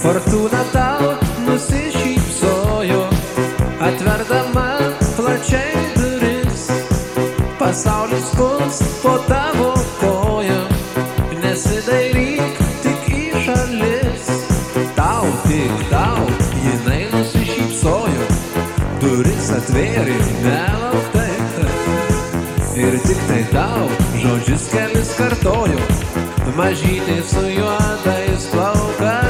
Fortūna tau nusišypsojo, atverdama plačiai duris. Pasaulis bus po tavo kojom, nesidairyk tik į šalis. Tau tik tau, jinai nusišypsojo, duris atvėrė nelauktai. Ir tik tai tau žodžius kelis kartojo, mažytė su juodais plaukais.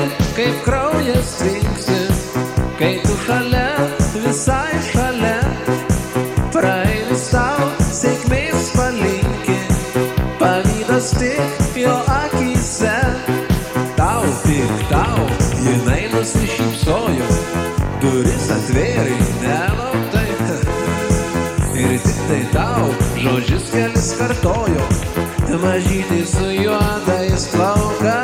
kraujas trinksi, kai tu šalia, visai šalia. Praeivis tau sėkmės palinki, pavydas tik jo akise. Tau tik tau, jinai nusišypsojo, duris atvėrė nelauktai. Ir tik tai tau žodžius kelis kartojo, mažytį su juodais plaukais.